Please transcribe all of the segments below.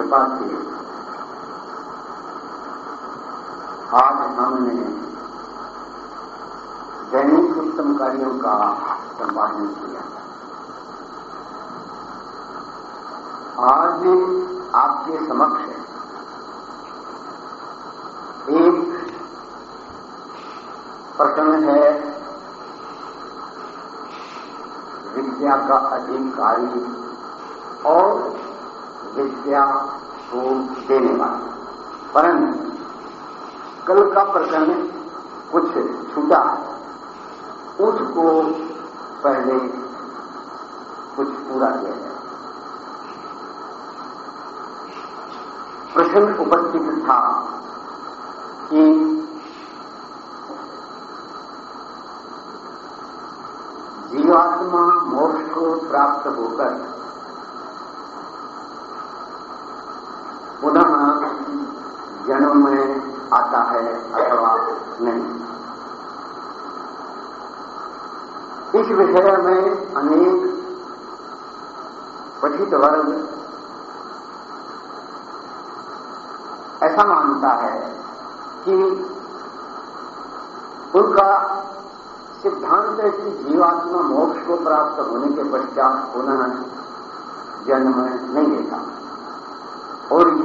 कृपा से आज हमने दैनिक उत्तम कार्यों का संपादन किया। आज आपके समक्ष एक प्रश्न है, विद्या का अधिकारी और विद्या को देने वाले परंतु कल का प्रकरण कुछ छूटा है। उसको पहले कुछ पूरा किया जाए। प्रश्न उपस्थित था कि जीवात्मा मोक्ष को प्राप्त होकर पुनः जन्म में आता है अथवा नहीं। इस विषय में अनेक पठित वर्ग ऐसा मानता है कि उनका सिद्धांत है कि जीवात्मा मोक्ष को प्राप्त होने के पश्चात पुनः जन्म नहीं लेता।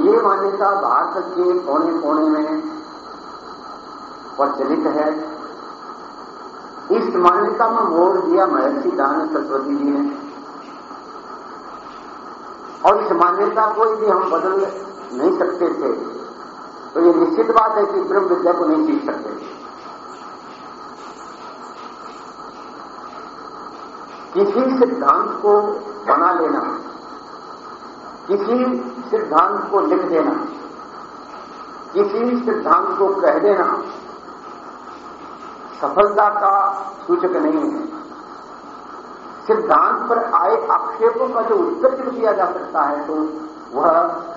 ये मान्यता भारत के कोने कोने में प्रचलित है। इस मान्यता में मोड़ दिया महर्षि दान सरस्वती जी ने। और इस मान्यता को यदि हम बदल नहीं सकते थे तो ये निश्चित बात है कि ब्रह्म विद्या को नहीं सीख सकते किसी सिद्धांत को बना लेना, किसी सिद्धांत को लिख देना। किसी सिद्धांत को कह देना, सफलता का सूचक नहीं है। सिद्धांत पर आए आक्षेपों का जो उत्तर दिया जा सकता है तो वह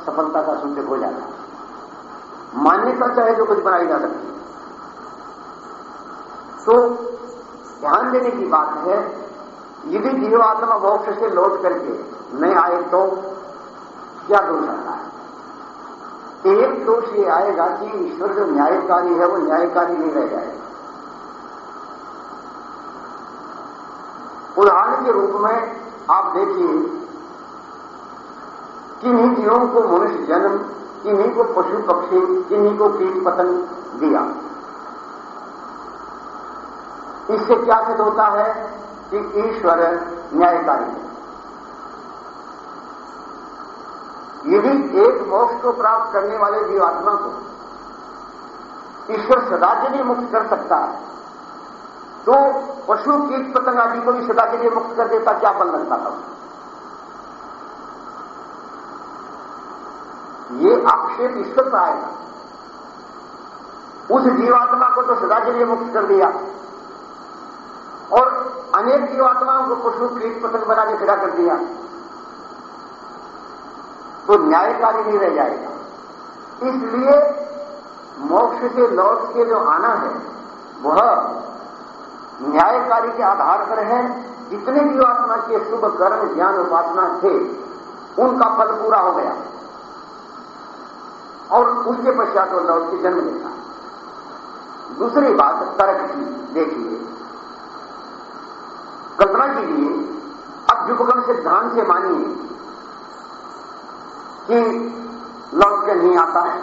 सफलता का सूचक हो जाता है। मान्यता चाहे जो कुछ बनाई जा सकती है। तो ध्यान देने की बात है, यदि जीवात्मा मोक्ष से लौट करके नहीं आए तो क्या दोष आता है? एक दोष ये आएगा कि ईश्वर जो न्यायकारी है, वो न्यायकारी नहीं रह जाएगा। उदाहरण के रूप में आप देखिए किन्हीं जीवों को मनुष्य जन्म, किन्हीं को पशु पक्षी, किन्हीं को कीट पतंग दिया। इससे क्या सिद्ध होता है कि ईश्वर न्यायकारी है। यदि एक मोक्ष को प्राप्त करने वाले जीवात्मा को ईश्वर सदा के लिए मुक्त कर सकता है तो पशु कीट पतंग आदि को भी सदा के लिए मुक्त कर देता क्या बन लगता था ये आक्षेप ईश्वर पर आएगा। उस जीवात्मा को तो सदा के लिए मुक्त कर दिया। और अनेक जीवात्माओं को पशु कीट पतंग बना के खड़ा कर दिया। तो न्यायकारी नहीं रह जाएगा। इसलिए मोक्ष से लौट के जो आना है, वह न्यायकारी के आधार पर है। जितने जीवात्मा के शुभ कर्म, ज्ञान, उपासना थे, उनका फल पूरा हो गया। और उसके पश्चात वो लौट के जन्म लेता। दूसरी बात, तर्क की, देखिए। कल्पना कीजिए अब युगम सिद्धांत से मानिए कि लौट के नहीं आता है।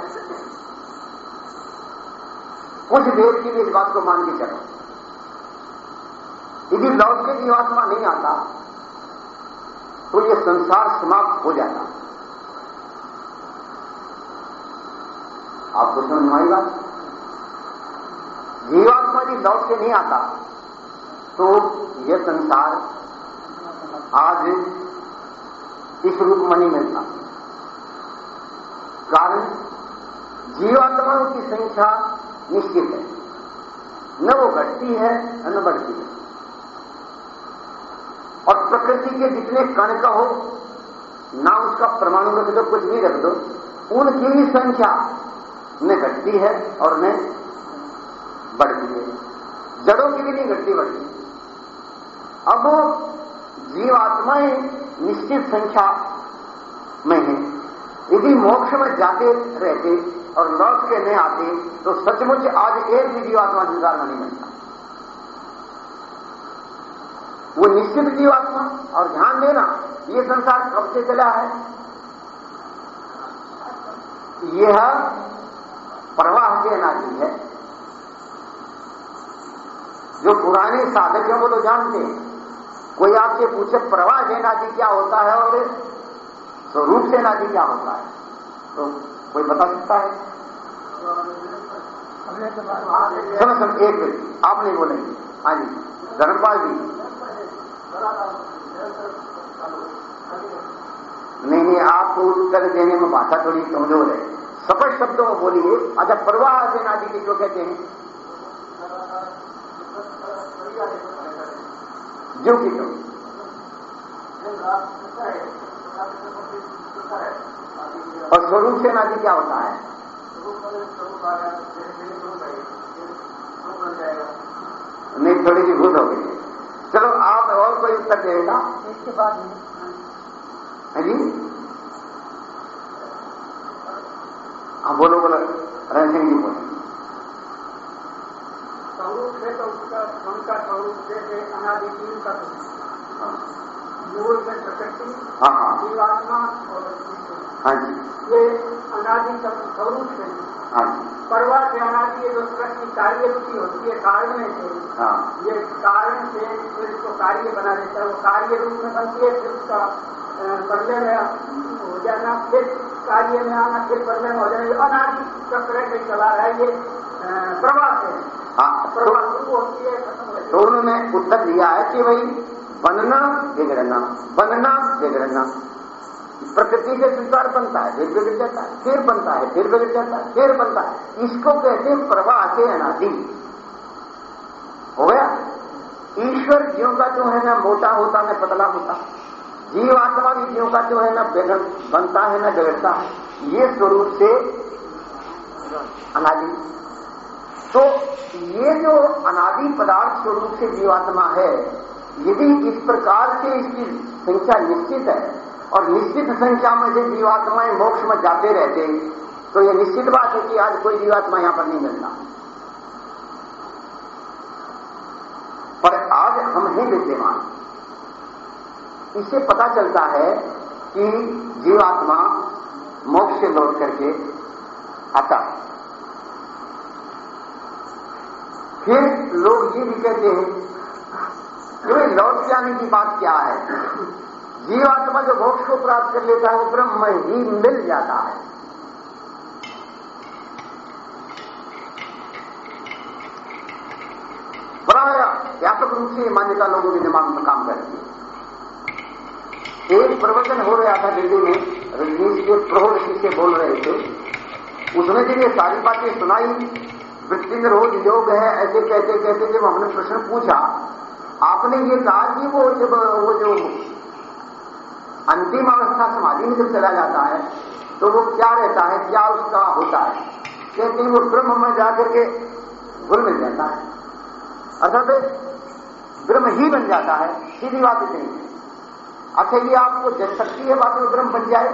कुछ देर के लिए इस बात को मान के चलो। यदि लौट के जीवात्मा नहीं आता तो ये संसार समाप्त हो जाता। आपको समझ में बात? जीवात्मा यदि लौट के नहीं आता तो यह संसार आज इस रूप में नहीं मिलता। कारण जीवात्माओं की संख्या निश्चित है। न वो घटती है, न बढ़ती है। और प्रकृति के जितने कण का हो, ना उसका परमाणु रख दो कुछ भी रख दो, उनकी भी संख्या न घटती है और न बढ़ती है। जड़ों की भी नहीं घटती, बढ़ती अब जीवात्माएँ निश्चित संख्या में है। यदि मोक्ष में जाते रहते और लौट के नहीं आते तो सचमुच आज एक भी जीवात्मा संसार में नहीं मिलता। वो निश्चित जीवात्मा, और ध्यान देना, ये संसार कब से चला है? यह प्रवाह के अनादि है। जो पुराने साधक हैं वो तो जानते हैं। कोई आपसे पूछे, प्रवाह से नादी क्या होता है और स्वरूप से नादी क्या होता है? तो कोई बता सकता है? सुनो सुनो, एक मिनट। आप नहीं बोलेंगे। हाँ जी। धर्मपाल जी। नहीं नहीं, आपको उत्तर देने में भाषा थोड़ी कमज़ोर है। सफल शब्दों में बोलिए अच्छा प्रवाह से नादी की जो कहते हैं? जो की तो। और स्वरूप से नादी क्या होता है? नहीं थोड़ी सी भूल हो गई। चलो आप और कोई उत्तर देगा? इसके बाद है जी? हाँ बोलो बोलो। रण सिंह जी बोलो। स्वरूप है तो उसका उनका स्वरूप जैसे अनादि का स्वरूप। हाँ में हाँ। हाँ हाँ। जी। ये अनादि स्वरूप है। हाँ जी। परवा से अनादि ये जो सृष्टि कार्य रुचि होती है कारण में से हाँ। ये कारण से फिर इसको कार्य बना देता है। वो कार्य रूप में बनती है फिर उसका बदले में हो जाना फिर कार्य में आना फिर बदले में हो जाना। अनादि चक्र से चला रहा है ये अ, प्रवाह से। हाँ शुरू होती है जाती तो उन्होंने उत्तर दिया है कि भाई बनना बिगड़ना बनना बिगड़ना प्रकृति से संसार बनता है, फिर बिगड़ जाता है, फिर बनता है, फिर बिगड़ जाता है, फिर बनता है। इसको कहते हैं प्रवाह के अनादि। हो गया? ईश्वर जीव का जो है ना मोटा होता, न पतला होता। जीव आत्मा भी जीव का जो है ना बिगड़ बनता है, ना बिगड़ता है। ये स्वरूप से अनादि। तो ये जो अनादि पदार्थ स्वरूप से जीवात्मा है यदि इस प्रकार से इसकी संख्या निश्चित है, और निश्चित संख्या में से जीवात्माएँ मोक्ष में जाते रहते तो यह निश्चित बात है कि आज कोई जीवात्मा यहाँ पर नहीं मिलता। पर आज हम हैं विद्यमान। इससे पता चलता है कि जीवात्मा मोक्ष से लौट करके आता है। फिर लोग ये भी कहते हैं कि लौट के आने की बात क्या है? जीवात्मा जो मोक्ष को प्राप्त कर लेता है, वो ब्रह्म ही मिल जाता है। बड़ा व्यापक रूप से मान्यता लोगों के दिमाग में काम करती है। एक प्रवचन हो रहा था दिल्ली में रजनीश के प्रहो ऋषि से बोल रहे थे, उसने जब ये सारी बातें सुनाई वृत्ति में रोज योग है, ऐसे कहते कहते जब हमने प्रश्न पूछा आपने ये कहा कि वो जब, वो जो अंतिम अवस्था समाधि में जब चला जाता है तो वो क्या रहता है, क्या उसका होता है? हैं वो ब्रह्म में जाकर के घुल मिल जाता है। अर्थात ब्रह्म ही बन जाता है, सीधी बात इतनी अच्छा ये आपको जज सकती है बात में ब्रह्म बन जाए?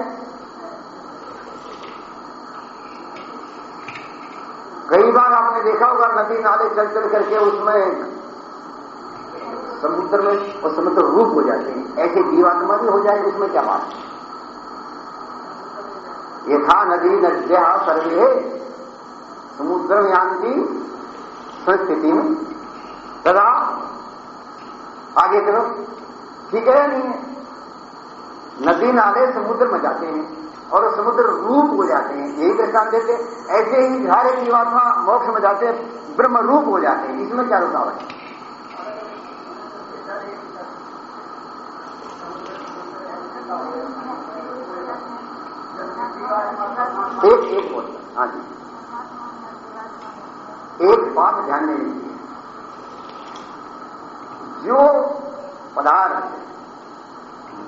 कई बार आपने देखा होगा नदी नाले चल चल करके उसमें समुद्र में वो समुद्र रूप हो जाते हैं। ऐसे जीवात्मा भी हो जाए उसमें क्या बात ये था नदी नद्या सर्वे समुद्र यांति संस्थिति में। तदा आगे करो ठीक है या नहीं है? नदी नाले समुद्र में जाते हैं और समुद्र रूप हो जाते हैं। यही दृष्टान देते ऐसे ही सारे जीवात्मा मोक्ष में जाते हैं, ब्रह्म रूप हो जाते हैं। इसमें क्या रुकावट है? एक एक बोल। हाँ जी। एक बात ध्यान देनी चाहिए जो पदार्थ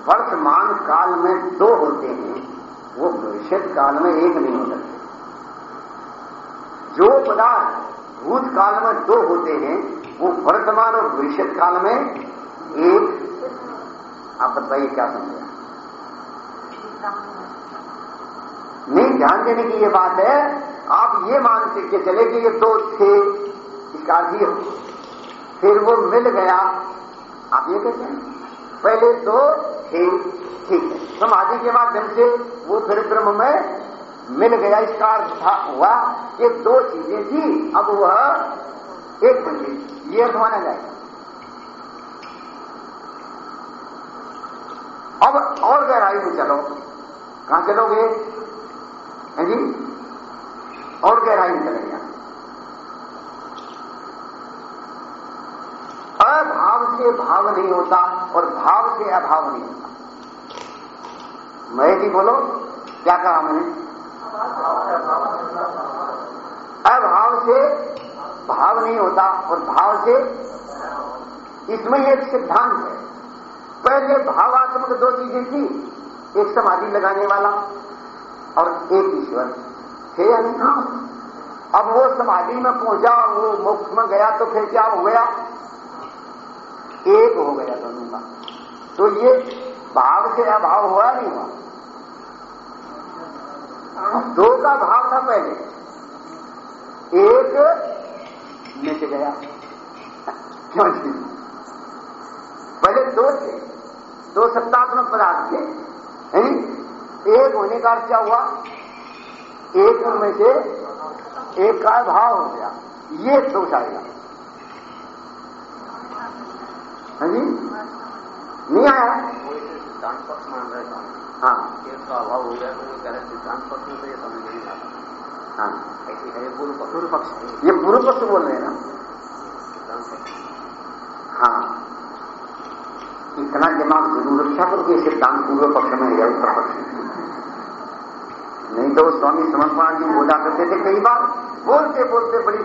वर्तमान काल में दो होते हैं, वो भविष्य काल में एक नहीं हो सकते। जो पदार्थ भूतकाल में दो होते हैं, वो वर्तमान और भविष्य काल में एक। आप बताइए क्या समझे? नहीं ध्यान देने की ये बात है, आप ये मान के चले कि ये दो थे, इसका अर्थ हो फिर वो मिल गया। आप ये कहते हैं? पहले दो थे, ठीक है। समाधि के माध्यम से वो फिर ब्रह्म में मिल गया। इसका अर्थ हुआ कि दो चीज़ें थी, अब वह एक बन गई। ये अर्थ माना जाएगा अब और गहराई में चलो। कहाँ चलोगे? है जी? और गहराई में चलेगा। अभाव से भाव नहीं होता और भाव से अभाव नहीं होता। मैं जी बोलो, क्या कहा मैंने? अभाव से भाव नहीं होता और भाव से इसमें एक सिद्धांत है। पहले भावात्मक दो चीज़ें थी एक समाधि लगाने वाला और एक ईश्वर। थे या अब वो समाधि में पहुँचा और वो मोक्ष में गया तो फिर क्या हो गया? एक हो गया दोनों का। तो ये भाव से अभाव हुआ नहीं हुआ? दो का भाव था पहले। एक मिट गया। क्यों पहले दो थे, दो सत्तात्मक पदार्थ थे। नहीं एक होने का अर्थ क्या हुआ? एक में से एक का भाव हो गया। ये दोष आएगा हाँ जी? नहीं आया? सिद्धांत पक्ष मान रहे थे हाँ। एक का अभाव हो गया तो वो कह रहे सिद्धांत पक्ष में तो ये समझ नहीं आता। हाँ। ऐसी है ये पूर्व पूर्व पक्ष। ये पूर्व पक्ष बोल रहे हैं ना? हाँ। इतना दिमाग ज़रूर रखा करो कि सिद्धांत पूर्व पक्ष में या उत्तर पक्ष में। नहीं तो स्वामी समर्पण जी बोला करते थे कई बार, बोलते बोलते बड़ी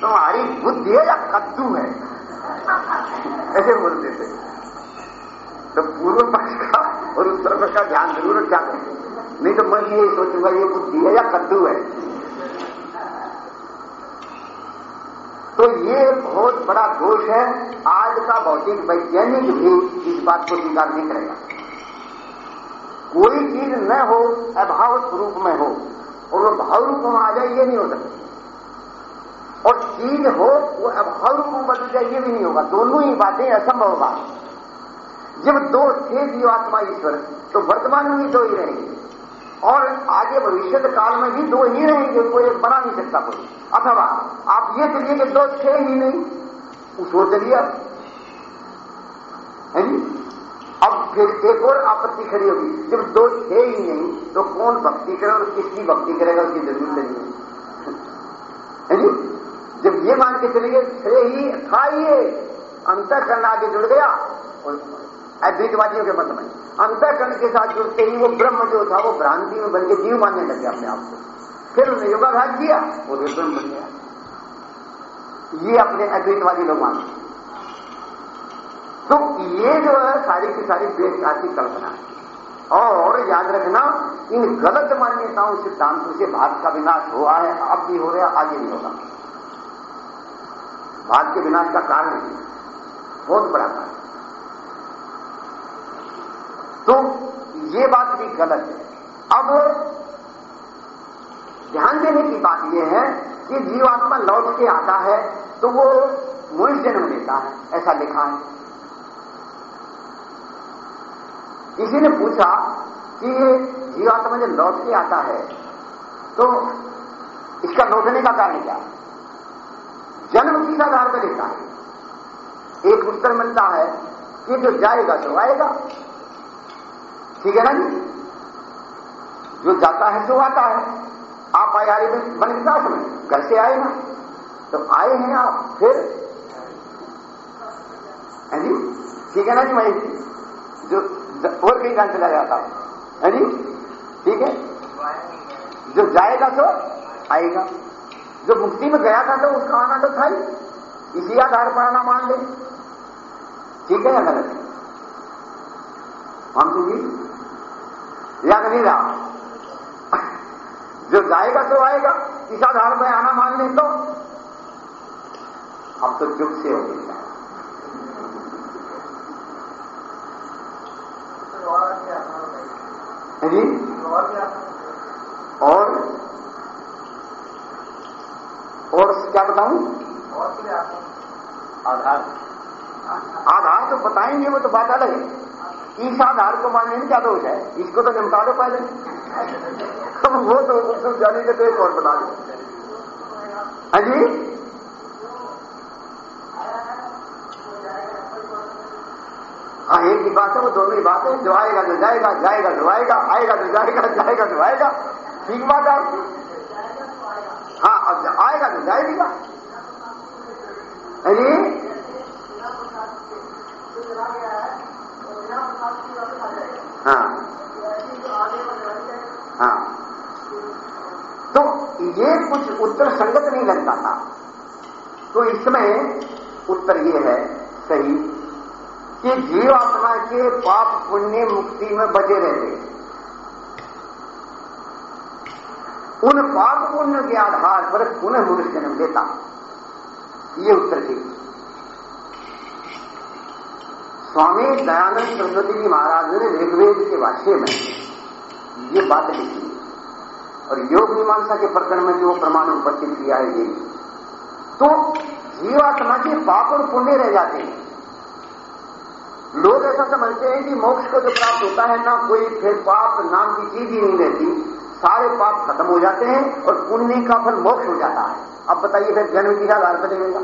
तुम्हारी बुद्धि है या कद्दू है? ऐसे बोलते थे। तो पूर्व पक्ष का और उत्तर पक्ष का ध्यान ज़रूर रखा करें नहीं तो मैं ये सोचूँगा, ये बुद्धि है या कद्दू है तो ये बहुत बड़ा दोष है। आज का भौतिक वैज्ञानिक भी इस बात को स्वीकार नहीं करेगा। कोई चीज़ न हो, अभाव स्वरूप में हो, और वो भाव रूप में आ जाए, ये नहीं हो सकता। और चीज़ हो, वो अभाव रूप में बदल जाए, ये भी नहीं होगा। दोनों ही बातें असंभव बात जब दो थे जीवात्मा ईश्वर तो वर्तमान में भी दो ही रहेंगे। और आगे भविष्य काल में भी दो ही रहेंगे, कोई बना नहीं सकता कोई। अथवा आप ये चलिए कि दो थे ही नहीं। उसको चलिए। अब है जी? अब फिर एक और आपत्ति खड़ी होगी। जब दो थे ही नहीं तो कौन भक्ति करे और किसकी भक्ति करेगा उसकी ज़रूरत नहीं है। है जी? जब ये मान के चलेंगे थे ही था ही ये। अंतकरण आगे जुड़ गया। और अद्वैतवादियों के मत में। अंतकरण के साथ जुड़ते ही, वो ब्रह्म जो था, वो भ्रांति में बन के जीव मानने लगे अपने आप को। फिर उन्होंने योगाभ्यास किया, वो ब्रह्म बन गया। ये अपने अद्वैतवादी लोग मानते तो ये जो है, सारी की सारी बेकार की कल्पना है। और याद रखना, इन गलत मान्यताओं, सिद्धांतों से भारत का विनाश हुआ है, अब भी हो रहा आगे भी होगा। भारत के विनाश का कारण बहुत बड़ा कारण तो ये बात भी गलत है। अब ध्यान देने की बात यह है कि जीवात्मा लौट के आता है तो वो मूल जन्म लेता है ऐसा लिखा है किसी ने पूछा कि ये जीवात्मा जब लौट के आता है तो इसका लौटने का कारण क्या है जन्म किस आधार पर लेता है एक उत्तर मिलता है कि जो जाएगा तो आएगा ठीक है ना जी जो जाता है जो आता है आप आए आए बन के समय घर से आए ना तो आए हैं आप, फिर? है जी? ठीक है ना जी मैं जो? और कहीं कहाँ चला जाता। है जी? ठीक है? जो जाएगा तो आएगा। जो मुक्ति में गया था तो उसका आना तो था ही। इसी आधार पर आना मान ले। ठीक है या गलत? हम जी? या नहीं रहा? जो जाएगा तो आएगा। इस आधार पर आना मान ले तो अब तो चुप से हो गई है जी? और? और क्या बताऊँ? आधार। आधार तो बताएँगे, वो तो बात अलग है। इस आधार को मानने में क्या दोष है? इसको तो निपटा दो पहले। वो तो जाने के तो एक और बता दो। हाँ जी? हाँ एक ही बात है, वो दोनों ही बात है। जो आएगा, जो जाएगा जाएगा, जो आएगा आएगा, जो जाएगा जाएगा, जो आएगा। ठीक बात है? हाँ अब आएगा तो जाएगा अरे हाँ। हाँ। तो ये कुछ उत्तर संगत नहीं लगता था। तो इसमें उत्तर ये है, सही, कि जीवात्मा के पाप पुण्य मुक्ति में बचे रहते उन पाप पुण्य के आधार पर पुनः मनुष्य जन्म देता ये उत्तर थी स्वामी दयानंद सरस्वती जी महाराज ने ऋग्वेद के भाष्य में ये बात लिखी। और योग मीमांसा के प्रकरण में जो प्रमाण उपस्थित किया है, ये। तो जीवात्मा के पाप और पुण्य रह जाते हैं। लोग ऐसा समझते हैं कि मोक्ष को जो प्राप्त होता है, ना कोई फिर पाप नाम की चीज़ ही नहीं रहती। सारे पाप खत्म हो जाते हैं और पुण्य का फल मोक्ष हो जाता है। अब बताइए फिर जन्म की आधार पर चलेगा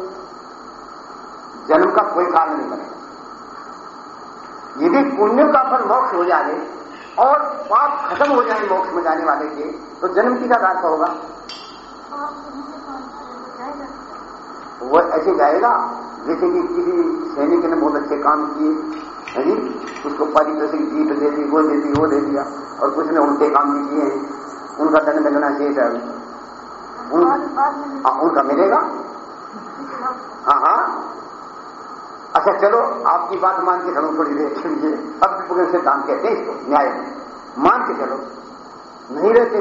जन्म का कोई कारण नहीं बनेगा। यदि पुण्य का फल मोक्ष हो जाए और पाप खत्म हो जाए मोक्ष में जाने वाले के तो जन्म की आधार पर होगा? वो ऐसे जाएगा जैसे कि किसी सैनिक ने बहुत अच्छे काम किए है जी? उसको पारितोषिक जीत दे दी वो दे दी वो दे दिया और कुछ ने उल्टे काम भी किए हैं। उनका दंड मिलना शेष है। उन, आ, उनका मिलेगा? हाँ हाँ। अच्छा चलो आपकी बात मान के चलो थोड़ी देर चलिए अब विपुल सिद्धांत कहते हैं इसको न्याय। मान के चलो। नहीं रहते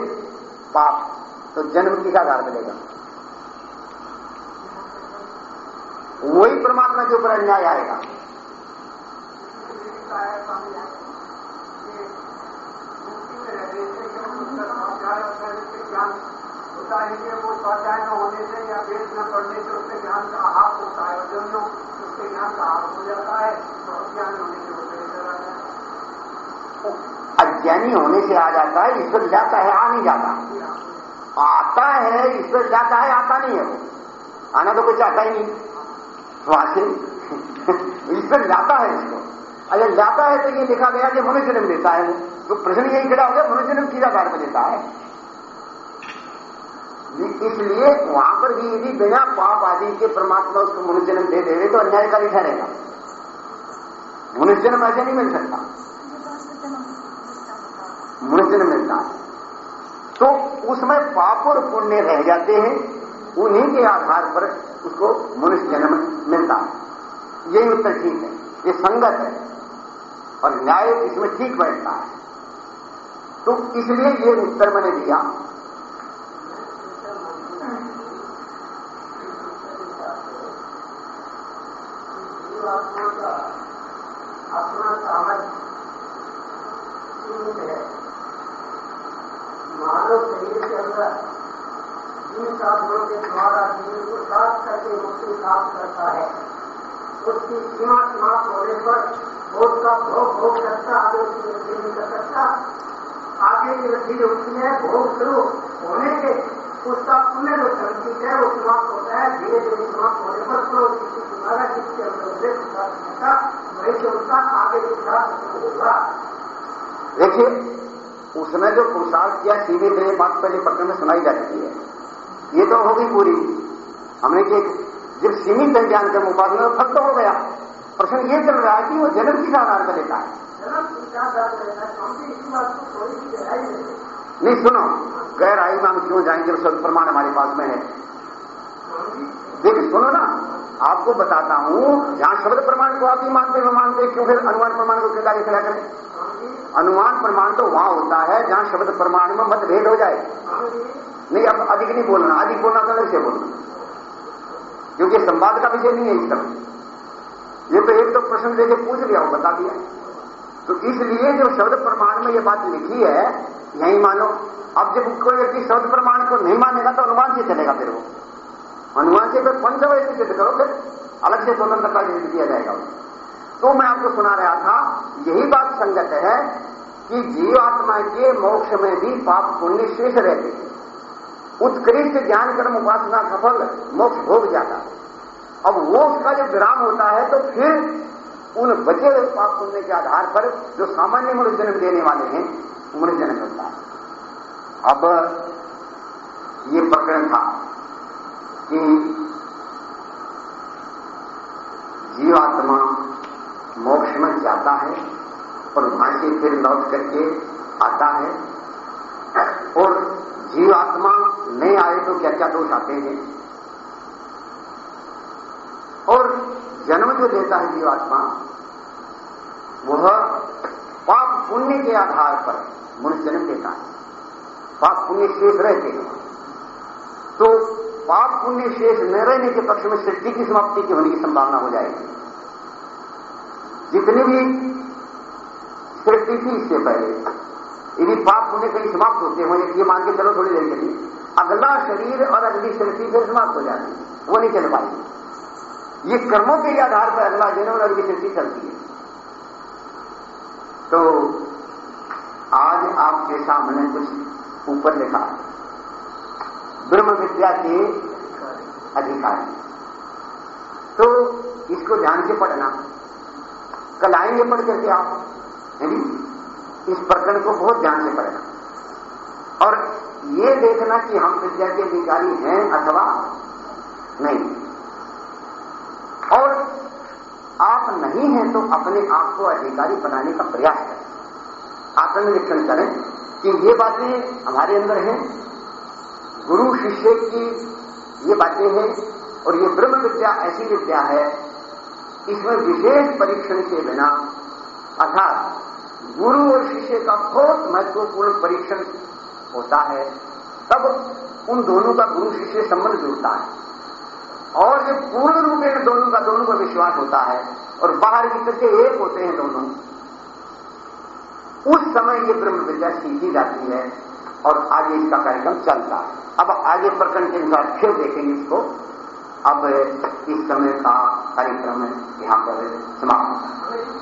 पाप तो जन्म की का आधार मिलेगा? वही परमात्मा के ऊपर अन्याय आएगा। होता है वो न होने से या पढ़ने से उसके ज्ञान का होता है ज्ञान का हो जाता है होने से है अज्ञानी होने से आ जाता है, ईश्वर जाता है, आ नहीं जाता। आता है, ईश्वर जाता है, आता नहीं है। वो आना तो कोई चाहता ही नहीं। आखिर ईश्वर जाता है इसको। अगर जाता है तो ये लिखा गया कि जन्म देता है वो। तो प्रश्न यही खड़ा हो गया मनुष्य जन्म किस आधार पर देता है? इसलिए वहाँ पर भी यदि बिना पाप आदि के परमात्मा उसको मनुष्य जन्म दे देवे तो अन्यायकारी ठहरेगा। मनुष्य जन्म ऐसे नहीं मिल सकता। मनुष्य जन्म मिलता है। तो उसमें पाप और पुण्य रह जाते हैं, उन्हीं के आधार पर उसको मनुष्य जन्म मिलता है। यही उत्तर ठीक है। ये संगत है। और न्याय इसमें ठीक बैठता है। तो इसलिए ये उत्तर मैंने दिया। अपना सामर्थ्य। मानव शरीर के अंदर जिन साधनों के द्वारा जीवन को साफ़ करके मुक्ति प्राप्त करता है, उसकी सीमा समाप्त होने पर उसका भोग भोग सकता आगे उसकी वृद्धि नहीं कर सकता। आगे की वृद्धि होती है, भोग शुरू होने के उसका पुण्य जो संचित है, वो समाप्त होता है। धीरे धीरे समाप्त होने पर पुनः उसकी सीमारा जिसके अंदर से था वही उसका आगे की प्राप्त होगा। देखिए, उसने जो पुरुषार्थ किया, सीधे मेरे बात पहले पत्र में सुनाई जा चुकी है। ये तो होगी पूरी। हमने कि जब सीमित है ज्ञान कर्म उपासना तो फल तो हो गया। प्रश्न ये चल रहा है कि वो जन्म किस आधार पर लेता है। नहीं नहीं सुनो गहराई में हम क्यों जाएँगे सब प्रमाण हमारे पास में है? देखिए सुनो ना आपको बताता हूँ जहाँ शब्द प्रमाण को आप ही मानते हैं मानते क्यों फिर अनुमान प्रमाण को क्यों आगे खड़ा करें अनुमान प्रमाण तो वहाँ होता है जहाँ शब्द प्रमाण में मतभेद हो जाए। नहीं अब अधिक नहीं बोलना अधिक बोलना तो से बोलना। क्योंकि संवाद का विषय नहीं है इस तरह। ये तो एक तो प्रश्न देके पूछ लिया, वो बता दिया। तो इसलिए जो शब्द प्रमाण में ये बात लिखी है, यही मानो। अब जब कोई व्यक्ति शब्द प्रमाण को नहीं मानेगा तो अनुमान से चलेगा फिर वो। अनुमान से फिर पंचवय से सिद्ध करो फिर अलग से स्वतंत्रता सिद्ध किया जाएगा। तो मैं आपको सुना रहा था, यही बात संगत है कि जीवात्मा के मोक्ष में भी पाप पुण्य शेष रहते हैं। उत्कृष्ट ज्ञान कर्म उपासना सफल मोक्ष भोग जाता। अब वो उसका जब विराम होता है तो फिर उन बचे हुए पाप पुण्य के आधार पर जो सामान्य मनुष्य जन्म देने वाले हैं मनुष्य जन्म मिलता है। अब ये प्रकरण था कि जीवात्मा मोक्ष में जाता है और वहाँ से फिर लौट करके आता है। और जीवात्मा नहीं आए तो क्या क्या दोष आते हैं? और जन्म जो देता है जीवात्मा वह पाप पुण्य के आधार पर मनुष्य जन्म देता है। पाप पुण्य शेष रहते हैं। तो पाप पुण्य शेष न रहने के पक्ष में सृष्टि की समाप्ति की होने की संभावना हो जाएगी। जितनी भी सृष्टि थी, इससे पहले यदि पाप पुण्य कहीं समाप्त होते हैं, ये मान के चलो थोड़ी देर के लिए अगला शरीर और अगली सृष्टि फिर समाप्त हो जाती है, वो नहीं चल पाएगी ये कर्मों के आधार पर अगला जन्म और अगली सृष्टि चलती है। तो आज आपके सामने कुछ ऊपर लिखा ब्रह्म विद्या के अधिकारी। तो इसको ध्यान से पढ़ना। कल आएँगे पढ़ करके आप इस प्रकरण को बहुत ध्यान से पढ़ना और ये देखना कि हम विद्या के अधिकारी हैं अथवा नहीं। और आप नहीं हैं तो अपने आप को अधिकारी बनाने का प्रयास करें। आत्मनिरीक्षण करें कि ये बातें हमारे अंदर हैं, गुरु शिष्य की ये बातें हैं, और ये ब्रह्म विद्या ऐसी विद्या है, इसमें विशेष परीक्षण के बिना, अर्थात गुरु और शिष्य का बहुत महत्वपूर्ण परीक्षण होता है। तब उन दोनों का गुरु शिष्य संबंध जुड़ता है। और जब पूर्ण रूप में दोनों का दोनों का विश्वास होता है और बाहर भीतर के एक होते हैं दोनों, उस समय ये ब्रह्म विद्या सीखी जाती है और आगे इसका कार्यक्रम चलता है। अब आगे प्रकरण के अनुसार फिर देखेंगे इसको। अब इस समय का कार्यक्रम यहाँ पर समाप्त होता है।